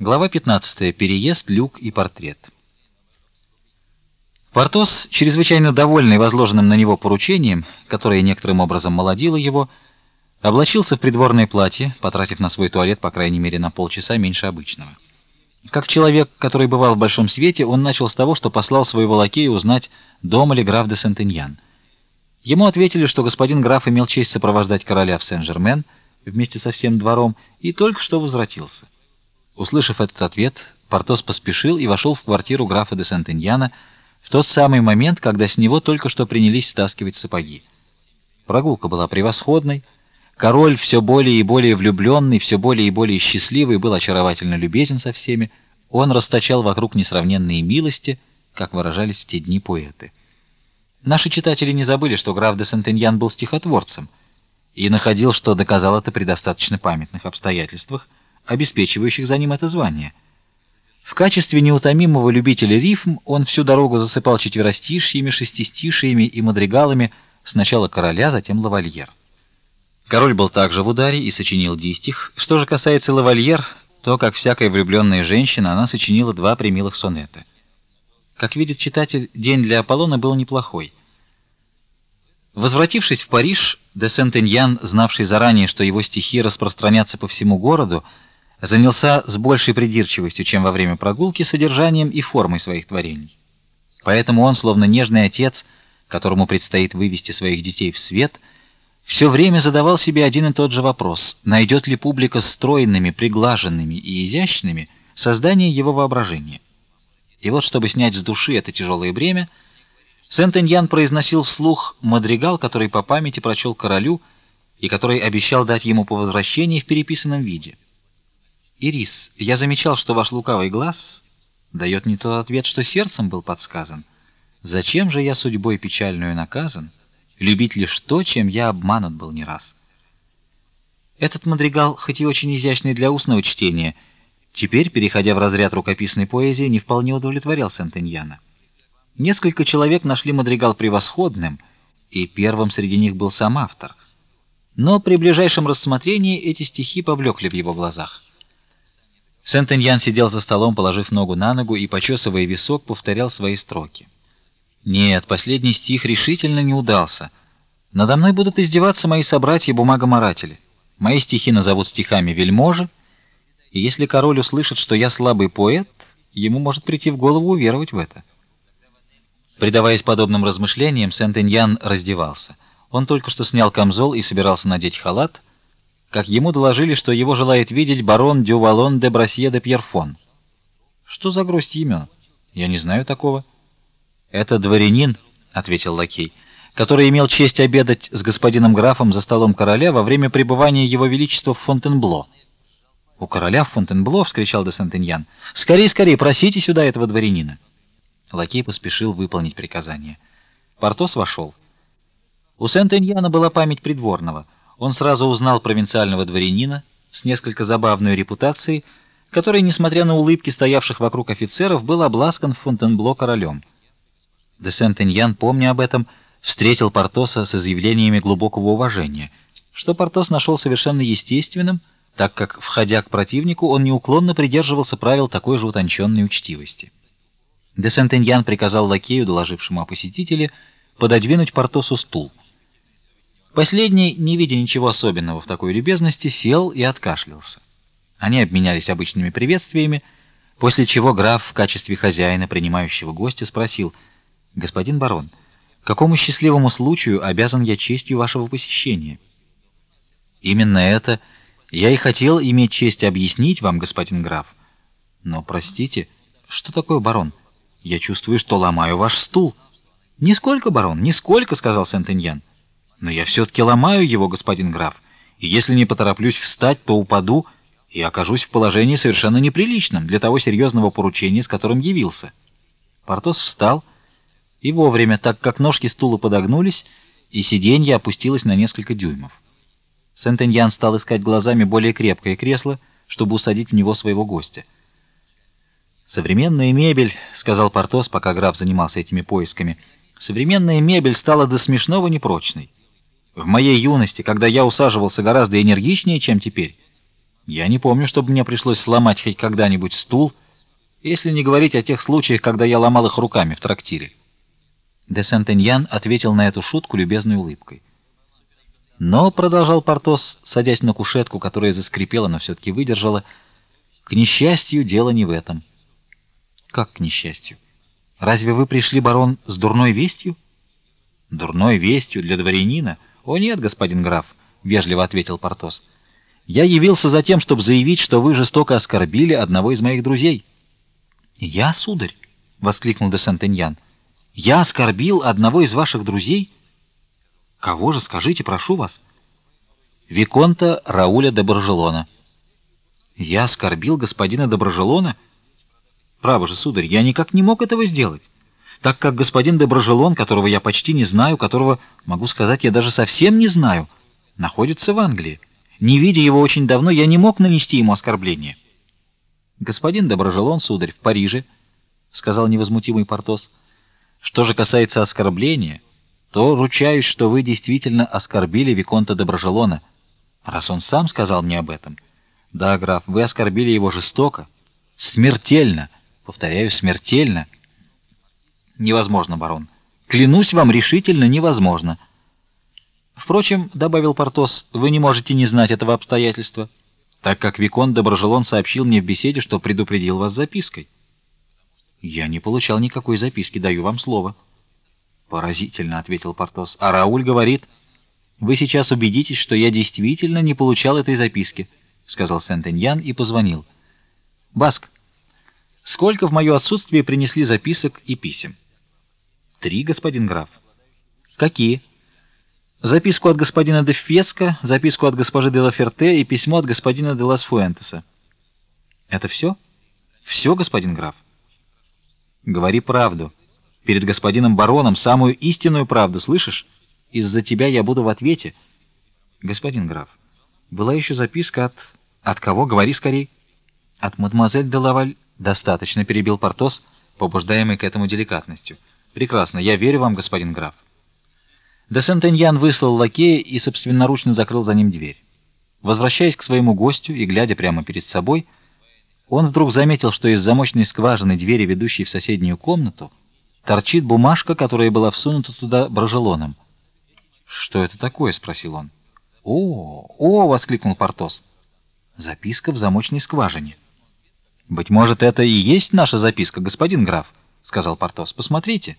Глава 15. Переезд, люк и портрет. Портос, чрезвычайно довольный возложенным на него поручением, которое некоторым образом молодило его, облачился в придворное платье, потратив на свой туалет по крайней мере на полчаса меньше обычного. Как человек, который бывал в большом свете, он начал с того, что послал своего лакея узнать, дома ли граф де Сентеньян. Ему ответили, что господин граф имел честь сопровождать короля в Сен-Жермен вместе со всем двором и только что возвратился. Услышав этот ответ, Портос поспешил и вошел в квартиру графа де Сентеньяна в тот самый момент, когда с него только что принялись стаскивать сапоги. Прогулка была превосходной. Король все более и более влюбленный, все более и более счастливый, был очаровательно любезен со всеми. Он расточал вокруг несравненные милости, как выражались в те дни поэты. Наши читатели не забыли, что граф де Сентеньян был стихотворцем и находил, что доказал это при достаточно памятных обстоятельствах обеспечивающих за ним это звание. В качестве неутомимого любителя рифм он всю дорогу засыпал четверостишьями, шестистишиями и мадригалами сначала короля, затем лавальер. Король был также в ударе и сочинил дистих. Что же касается лавальер, то, как всякая влюбленная женщина, она сочинила два примилых сонета. Как видит читатель, день для Аполлона был неплохой. Возвратившись в Париж, де Сентеньян, знавший заранее, что его стихи распространятся по всему городу, занялся с большей придирчивостью, чем во время прогулки, содержанием и формой своих творений. Поэтому он, словно нежный отец, которому предстоит вывести своих детей в свет, все время задавал себе один и тот же вопрос: найдет ли публика стройными, приглаженными и изящными создание его воображения? И вот, чтобы снять с души это тяжелое бремя, Сент-Эньян произносил вслух мадригал, который по памяти прочел королю и который обещал дать ему по возвращении в переписанном виде. Ирис, я замечал, что ваш лукавый глаз дает не тот ответ, что сердцем был подсказан. Зачем же я судьбой печальную наказан, любить лишь то, чем я обманут был не раз? Этот мадригал, хоть и очень изящный для устного чтения, теперь, переходя в разряд рукописной поэзии, не вполне удовлетворял Сентеньяна. Несколько человек нашли мадригал превосходным, и первым среди них был сам автор. Но при ближайшем рассмотрении эти стихи поблекли в его глазах. Сент-Эньян сидел за столом, положив ногу на ногу и почесывая висок, повторял свои строки. Нет, последний стих решительно не удался. Надо мной будут издеваться мои собратья-бумагоморатели. Мои стихи назовут стихами вельможи, и если король услышит, что я слабый поэт, ему может прийти в голову уверовать в это. Предаваясь подобным размышлениям, Сент-Эньян раздевался. Он только что снял камзол и собирался надеть халат, как ему доложили, что его желает видеть барон Дювалон де Брасье де Пьерфон. Что за гроздь имен? Я не знаю такого. Это дворянин, ответил лакей, который имел честь обедать с господином графом за столом короля во время пребывания его величества в Фонтенбло. У короля в Фонтенбло, вскричал де Сентеньян. Скорей, скорей, просите сюда этого дворянина. Лакей поспешил выполнить приказание. Портос вошел. У Сентеньяна была память придворного. Он сразу узнал провинциального дворянина с несколько забавной репутацией, который, несмотря на улыбки стоявших вокруг офицеров, был обласкан в Фонтенбло королем. Де Сентеньян, помня об этом, встретил Портоса с изъявлениями глубокого уважения, что Портос нашел совершенно естественным, так как, входя к противнику, он неуклонно придерживался правил такой же утонченной учтивости. Де Сентеньян приказал лакею, доложившему о посетителе, пододвинуть Портосу стул. Последний, не видя ничего особенного в такой любезности, сел и откашлялся. Они обменялись обычными приветствиями, после чего граф в качестве хозяина, принимающего гостя, спросил: "Господин барон, какому счастливому случаю обязан я честью вашего посещения?" "Именно это я и хотел иметь честь объяснить вам, господин граф. Но простите, что такое барон? Я чувствую, что ломаю ваш стул". "Нисколько, барон, нисколько", сказал Сент-Эньян. Но я все таки ломаю его, господин граф. И если не потороплюсь встать, то упаду и окажусь в положении совершенно неприличном для того серьезного поручения, с которым явился. Портос встал и вовремя, так как ножки стула подогнулись, и сиденье опустилось на несколько дюймов. Сент-Эньян стал искать глазами более крепкое кресло, чтобы усадить в него своего гостя. Современная мебель, сказал Портос, пока граф занимался этими поисками. Современная мебель стала до смешного непрочной. В моей юности, когда я усаживался гораздо энергичнее, чем теперь, Я не помню, чтобы мне пришлось сломать хоть когда-нибудь стул, если не говорить о тех случаях, когда я ломал их руками в трактире. Де Сентеньян ответил на эту шутку любезной улыбкой. Но, продолжал Портос, садясь на кушетку, которая заскрипела, но все-таки выдержала, к несчастью, дело не в этом. Как к несчастью? Разве вы пришли, барон, с дурной вестью? Дурной вестью для дворянина? О нет, господин граф, вежливо ответил Портос. Я явился за тем, чтобы заявить, что вы жестоко оскорбили одного из моих друзей. Я, сударь, воскликнул де Сентеньян. Я оскорбил одного из ваших друзей? Кого же, скажите, прошу вас? Виконта Рауля де Баржелона. Я оскорбил господина де Баржелона? Право же, сударь, я никак не мог этого сделать, так как господин де Баржелон, которого я почти не знаю, которого, могу сказать, я даже совсем не знаю, находится в Англии. Не видя его очень давно, я не мог нанести ему оскорбление. Господин Доброжелон, сударь, в Париже, сказал невозмутимый Портос. Что же касается оскорбления, то ручаюсь, что вы действительно оскорбили виконта Доброжелона, раз он сам сказал мне об этом. Да, граф, вы оскорбили его жестоко, смертельно, повторяю, смертельно. Невозможно, барон. Клянусь вам решительно невозможно. Впрочем, добавил Портос, вы не можете не знать этого обстоятельства, так как викон Доброжелон сообщил мне в беседе, что предупредил вас запиской. Я не получал никакой записки, даю вам слово. Поразительно, ответил Портос. А Рауль говорит: "Вы сейчас убедитесь, что я действительно не получал этой записки", сказал Сент-Эньян и позвонил. Баск, сколько в мое отсутствие принесли записок и писем? Три, господин граф. Какие? Записку от господина де Феско, записку от госпожи де Лаферте и письмо от господина де Лас Фуэнтеса. Это все? Все, господин граф. Говори правду. Перед господином бароном самую истинную правду, слышишь? Из-за тебя я буду в ответе. Господин граф, была еще записка от от кого? Говори скорей. От мадемуазель де Лаваль достаточно, перебил Портос, побуждаемый к этому деликатностью. Прекрасно, я верю вам, господин граф. Де Сентеньян выслал лакея и собственноручно закрыл за ним дверь. Возвращаясь к своему гостю и глядя прямо перед собой, он вдруг заметил, что из замочной скважины двери, ведущей в соседнюю комнату, торчит бумажка, которая была всунута туда брожелоном. "Что это такое?" спросил он. "О, о!" воскликнул Портос. "Записка в замочной скважине". "Быть может, это и есть наша записка, господин граф", сказал Портос. "Посмотрите".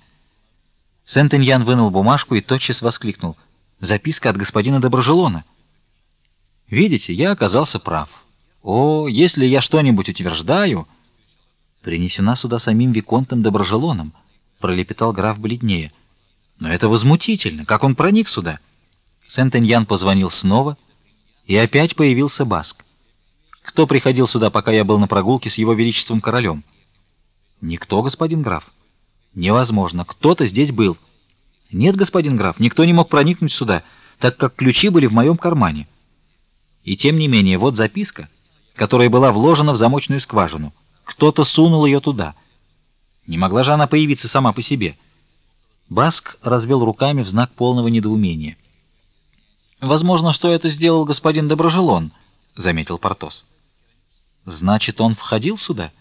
Сент-Эньян вынул бумажку и тотчас воскликнул: "Записка от господина Доброжелона". Видите, я оказался прав. О, если я что-нибудь утверждаю, принесена сюда самим виконтом Доброжелоном, пролепетал граф бледнее. Но это возмутительно, как он проник сюда. Сент-Эньян позвонил снова, и опять появился Баск. Кто приходил сюда, пока я был на прогулке с его величеством королем? Никто, господин граф. Невозможно. Кто-то здесь был. Нет, господин граф, никто не мог проникнуть сюда, так как ключи были в моем кармане. И тем не менее, вот записка, которая была вложена в замочную скважину. Кто-то сунул ее туда. Не могла же она появиться сама по себе. Баск развел руками в знак полного недоумения. Возможно, что это сделал господин Доброжелон, заметил Портос. Значит, он входил сюда?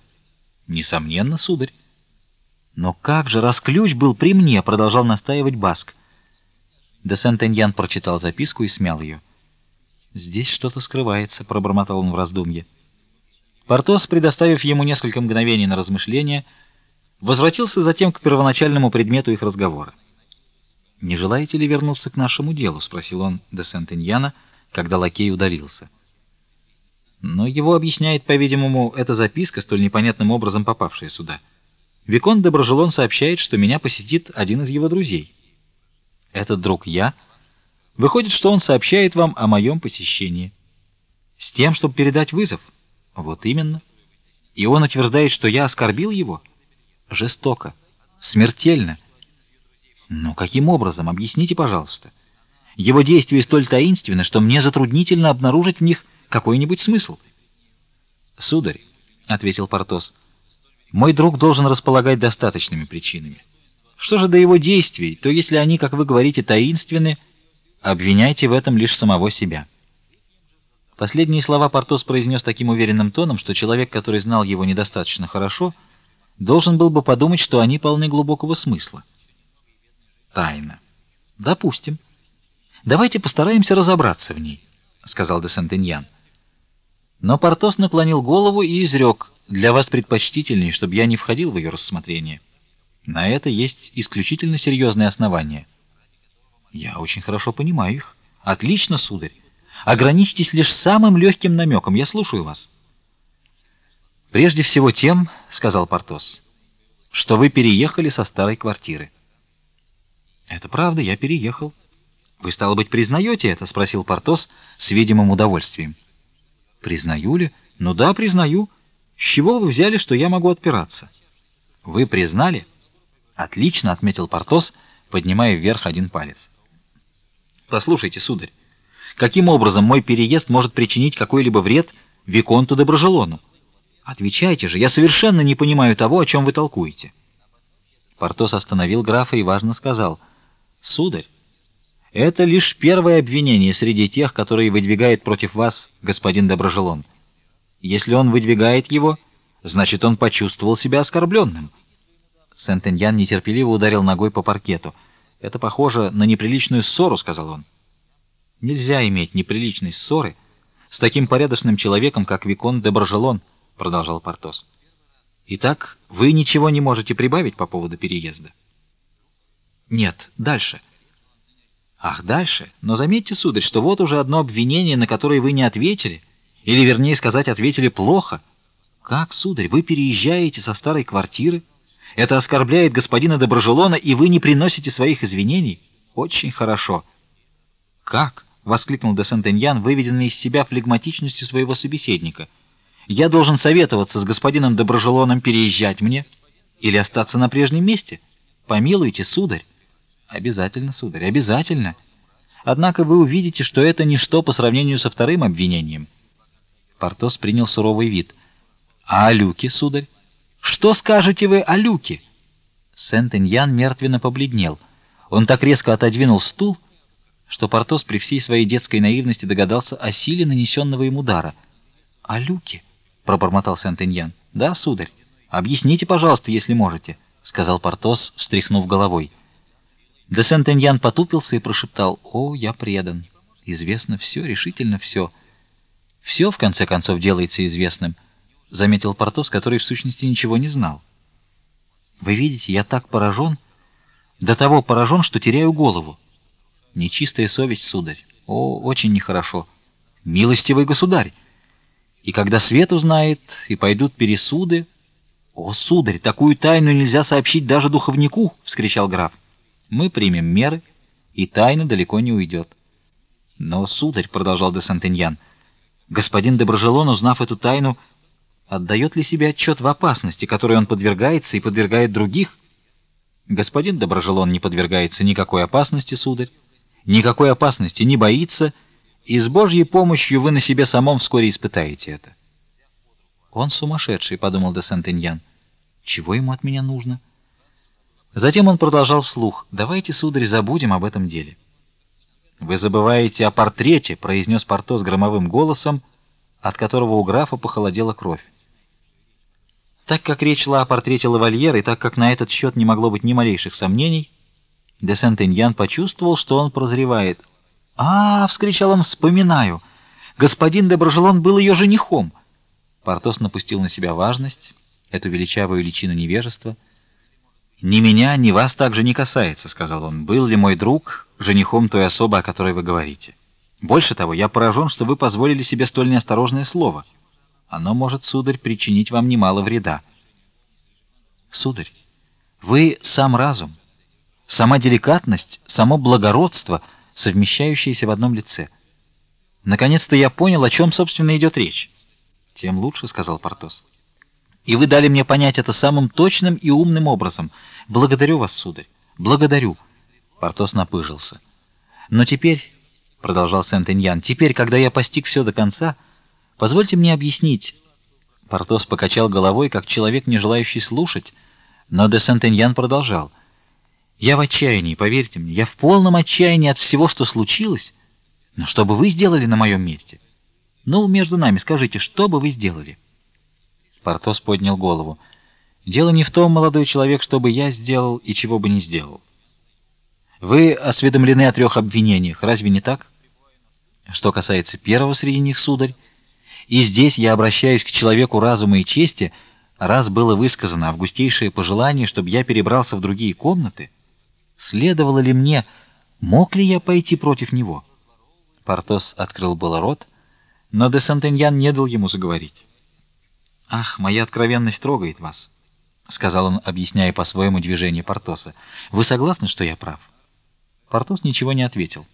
Несомненно, сударь. Но как же, раз ключ был при мне, продолжал настаивать Баск. Де Сентеньян прочитал записку и смял ее. Здесь что-то скрывается, пробормотал он в раздумье. Портос, предоставив ему несколько мгновений на размышление, возвратился затем к первоначальному предмету их разговора. Не желаете ли вернуться к нашему делу, спросил он де Сентеньяна, когда лакей удалился. Но его объясняет, по-видимому, эта записка, столь непонятным образом попавшая сюда. Викон де Брожелон сообщает, что меня посетит один из его друзей. Этот друг я. Выходит, что он сообщает вам о моем посещении с тем, чтобы передать вызов. Вот именно. И он утверждает, что я оскорбил его жестоко, смертельно. Но каким образом? Объясните, пожалуйста. Его действия столь таинственны, что мне затруднительно обнаружить в них какой-нибудь смысл. Сударь, ответил Портос. Мой друг должен располагать достаточными причинами. Что же до его действий, то если они, как вы говорите, таинственны, обвиняйте в этом лишь самого себя. Последние слова Портос произнес таким уверенным тоном, что человек, который знал его недостаточно хорошо, должен был бы подумать, что они полны глубокого смысла. Тайна. Допустим. Давайте постараемся разобраться в ней, сказал де Сентеньян. Но Портос наклонил голову и изрек: "Для вас предпочтительнее, чтобы я не входил в ее рассмотрение. На это есть исключительно серьезные основания". Я очень хорошо понимаю их. Отлично, сударь. Ограничьтесь лишь самым легким намеком. Я слушаю вас. Прежде всего тем, сказал Портос, что вы переехали со старой квартиры. Это правда, я переехал. Вы стало быть признаете это, спросил Портос с видимым удовольствием. Признаю ли? Ну да, признаю. С чего вы взяли, что я могу отпираться? Вы признали? Отлично, отметил Портос, поднимая вверх один палец. Послушайте, сударь, каким образом мой переезд может причинить какой-либо вред виконту де Брожелону? Отвечайте же, я совершенно не понимаю того, о чем вы толкуете. Портос остановил графа и важно сказал: "Сударь, это лишь первое обвинение среди тех, которые выдвигает против вас господин Доброжелон. Если он выдвигает его, значит, он почувствовал себя оскорбленным. Сент-Эньян нетерпеливо ударил ногой по паркету. Это похоже на неприличную ссору, сказал он. Нельзя иметь неприличной ссоры с таким порядочным человеком, как викон де Брожелон, продолжал Портос. Итак, вы ничего не можете прибавить по поводу переезда? Нет, дальше. Ах, дальше. Но заметьте, сударь, что вот уже одно обвинение, на которое вы не ответили, или вернее сказать, ответили плохо. Как, сударь, вы переезжаете со старой квартиры? Это оскорбляет господина Доброжелона, и вы не приносите своих извинений? Очень хорошо. Как? воскликнул де Сентеньян, выведенный из себя флегматичностью своего собеседника. Я должен советоваться с господином Доброжелоном переезжать мне или остаться на прежнем месте? Помилуйте, сударь. Обязательно, сударь, обязательно. Однако вы увидите, что это ничто по сравнению со вторым обвинением. Портос принял суровый вид. А о Люке, сударь? Что скажете вы о Люке? Сент-Эньян мертвенно побледнел. Он так резко отодвинул стул, что Портос при всей своей детской наивности догадался о силе нанесенного им удара. "О Люке?" пробормотал Сент-Эньян. "Да, сударь. Объясните, пожалуйста, если можете", сказал Портос, встряхнув головой. Де Сент-Эньян потупился и прошептал: "О, я предан. Известно все, решительно все. Все в конце концов делается известным" заметил Портос, который в сущности ничего не знал. Вы видите, я так поражен, до того поражен, что теряю голову. Нечистая совесть, сударь. О, очень нехорошо. Милостивый государь. И когда свет узнает, и пойдут пересуды, о, сударь, такую тайну нельзя сообщить даже духовнику, вскричал граф. Мы примем меры, и тайна далеко не уйдет. Но, сударь, продолжал де Сантеньян, господин де Брожелон, узнав эту тайну, отдает ли себе отчет в опасности, которой он подвергается и подвергает других? Господин Доброжелон не подвергается никакой опасности, сударь, никакой опасности не боится, и с Божьей помощью вы на себе самом вскоре испытаете это. Он сумасшедший, подумал де Сентеньян. Чего ему от меня нужно? Затем он продолжал вслух: "Давайте, сударь, забудем об этом деле". Вы забываете о портрете, произнес Портос громовым голосом, от которого у графа похолодела кровь. Так как речь шла о портрете лавальера, и так как на этот счет не могло быть ни малейших сомнений, де Сентеньян почувствовал, что он прозревает. "А!" вскричал он, "вспоминаю. Господин де Брожелон был ее женихом". Портос напустил на себя важность, эту величавую личину невежества. "Ни меня, ни вас также не касается", сказал он. "Был ли мой друг женихом той особы, о которой вы говорите? Больше того, я поражен, что вы позволили себе столь неосторожное слово". Оно может, сударь, причинить вам немало вреда. Сударь, вы сам разум, сама деликатность, само благородство, совмещающиеся в одном лице. Наконец-то я понял, о чем собственно идет речь. Тем лучше, сказал Портос. И вы дали мне понять это самым точным и умным образом. Благодарю вас, сударь. Благодарю. Портос напыжился. Но теперь, продолжал Сент-Эньян, теперь, когда я постиг все до конца, Позвольте мне объяснить. Портос покачал головой, как человек, не желающий слушать, но де Сентеньян продолжал: "Я в отчаянии, поверьте мне, я в полном отчаянии от всего, что случилось. Но что бы вы сделали на моем месте? Ну, между нами, скажите, что бы вы сделали? Портос поднял голову. Дело не в том, молодой человек, что бы я сделал и чего бы не сделал. Вы осведомлены о трех обвинениях, разве не так? Что касается первого среди них, сударь, и здесь я обращаюсь к человеку разума и чести, раз было высказано августейшее пожелание, чтобы я перебрался в другие комнаты, следовало ли мне, мог ли я пойти против него? Портос открыл было рот, но де Сантеньян не дал ему заговорить. Ах, моя откровенность трогает вас, сказал он, объясняя по-своему движение Портоса. Вы согласны, что я прав? Портос ничего не ответил.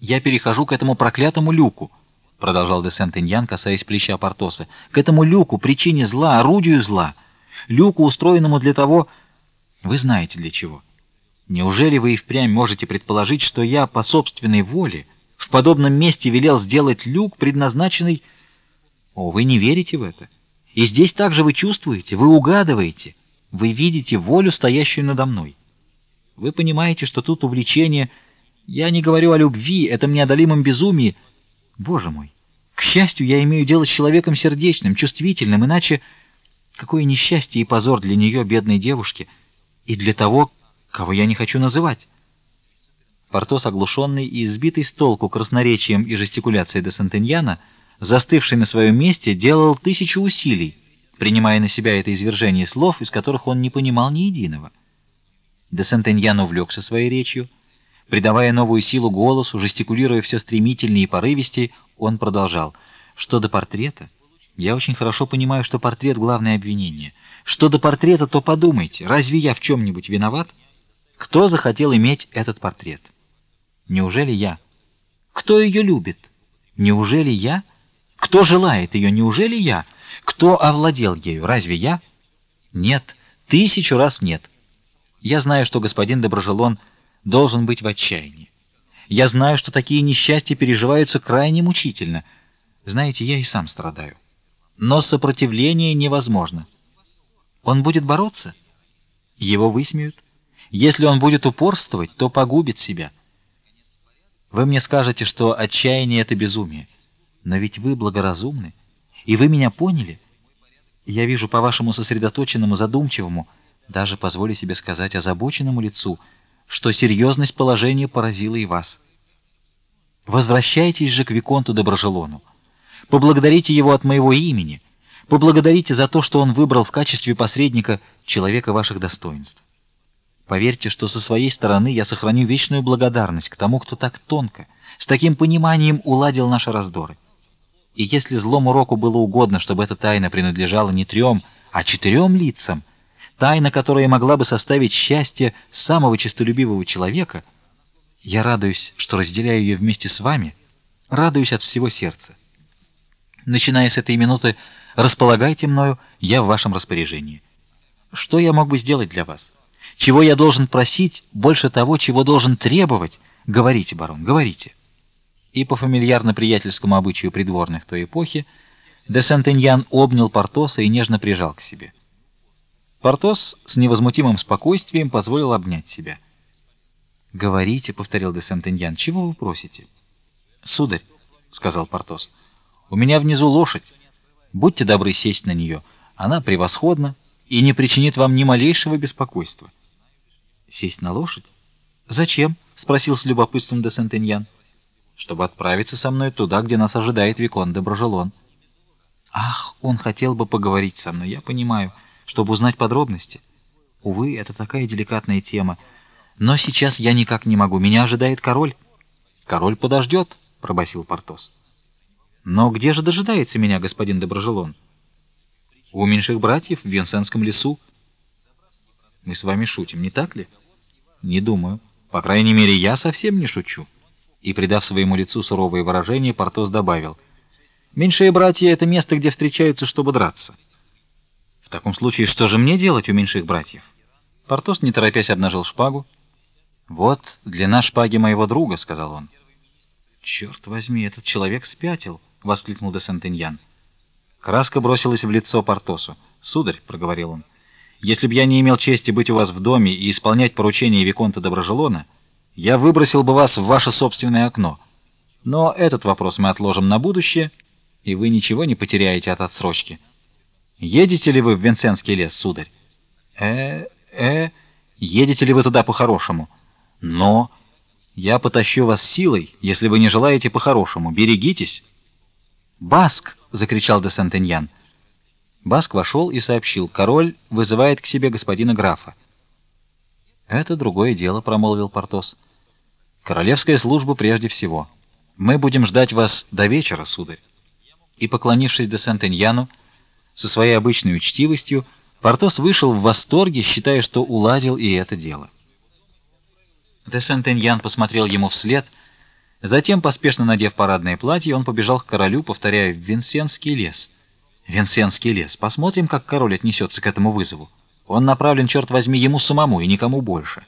Я перехожу к этому проклятому люку, продолжал де Сентеньян, касаясь плеча Портоса. К этому люку, причине зла, орудию зла, люку, устроенному для того, вы знаете для чего. Неужели вы и впрямь можете предположить, что я по собственной воле в подобном месте велел сделать люк, предназначенный О, вы не верите в это? И здесь также вы чувствуете, вы угадываете, вы видите волю, стоящую надо мной. Вы понимаете, что тут увлечение, я не говорю о любви, этом неодолимом безумии. Боже мой. К счастью, я имею дело с человеком сердечным, чувствительным, иначе какое несчастье и позор для нее, бедной девушки, и для того, кого я не хочу называть. Портос, оглушенный и избитый с толку красноречием и жестикуляцией де Сантеньяна, застывший на своем месте, делал тысячу усилий, принимая на себя это извержение слов, из которых он не понимал ни единого. Де Сентеньян увлекся своей речью, придавая новую силу голосу, жестикулируя все стремительнее и порывистее, он продолжал: "Что до портрета? Я очень хорошо понимаю, что портрет главное обвинение. Что до портрета, то подумайте, разве я в чем нибудь виноват? Кто захотел иметь этот портрет? Неужели я? Кто ее любит? Неужели я? Кто желает ее? Неужели я? Кто овладел ею? Разве я? Нет, тысячу раз нет. Я знаю, что господин Доброжелон должен быть в отчаянии. Я знаю, что такие несчастья переживаются крайне мучительно. Знаете, я и сам страдаю. Но сопротивление невозможно. Он будет бороться, его высмеют. Если он будет упорствовать, то погубит себя. Вы мне скажете, что отчаяние это безумие. Но ведь вы благоразумны, и вы меня поняли. Я вижу по вашему сосредоточенному, задумчивому, даже позволю себе сказать озабоченному лицу, что серьезность положения поразила и вас. Возвращайтесь же к виконту Доброжелону. Поблагодарите его от моего имени. Поблагодарите за то, что он выбрал в качестве посредника человека ваших достоинств. Поверьте, что со своей стороны я сохраню вечную благодарность к тому, кто так тонко, с таким пониманием уладил наши раздоры. И если злому року было угодно, чтобы эта тайна принадлежала не трем, а четырем лицам, тайна, которая могла бы составить счастье самого честолюбивого человека, я радуюсь, что разделяю ее вместе с вами, радуюсь от всего сердца. Начиная с этой минуты, располагайте мною, я в вашем распоряжении. Что я мог бы сделать для вас? Чего я должен просить больше того, чего должен требовать? Говорите, барон, говорите. И по фамильярно-приятельскому обычаю придворных той эпохи де Сентеньян обнял Портоса и нежно прижал к себе. Портос с невозмутимым спокойствием позволил обнять себя. "Говорите", повторил де Сентеньян. "Чего вы просите?" "Сударь", сказал Портос. "У меня внизу лошадь. Будьте добры сесть на нее. Она превосходна и не причинит вам ни малейшего беспокойства". "Сесть на лошадь? Зачем?" спросил с любопытством де Сентеньян. "Чтобы отправиться со мной туда, где нас ожидает викон де Брожелон". "Ах, он хотел бы поговорить со мной, я понимаю" чтобы узнать подробности. Увы, это такая деликатная тема. Но сейчас я никак не могу. Меня ожидает король. Король подождет, пробасил Портос. Но где же дожидается меня господин Доброжелон? У меньших братьев в Венсенском лесу. Мы с вами шутим, не так ли? Не думаю. По крайней мере, я совсем не шучу. И придав своему лицу суровое выражение, Портос добавил: Меньшие братья это место, где встречаются, чтобы драться. В таком случае, что же мне делать у меньших братьев? Портос, не торопясь, обнажил шпагу. Вот длина шпаги моего друга, сказал он. «Черт возьми, этот человек спятил, воскликнул де Сентеньян. Краска бросилась в лицо Портосу. "Сударь", проговорил он. "Если б я не имел чести быть у вас в доме и исполнять поручения виконта Доброжелона, я выбросил бы вас в ваше собственное окно. Но этот вопрос мы отложим на будущее. и вы ничего не потеряете от отсрочки. Едете ли вы в Венсенский лес, сударь? Э, э, едете ли вы туда по-хорошему? Но я потащу вас силой, если вы не желаете по-хорошему. Берегитесь. Баск, закричал де Сентеньян. Баск вошел и сообщил: "Король вызывает к себе господина графа". "Это другое дело", промолвил Портос. "Королевская служба прежде всего. Мы будем ждать вас до вечера, сударь". И поклонившись де Сентеньяну, со своей обычной учтивостью Портос вышел в восторге, считая, что уладил и это дело. Де Сентеньян посмотрел ему вслед, затем, поспешно надев парадное платье, он побежал к королю, повторяя: "В Винсенский лес". Винсенский лес. Посмотрим, как король отнесется к этому вызову. Он направлен, черт возьми, ему самому и никому больше.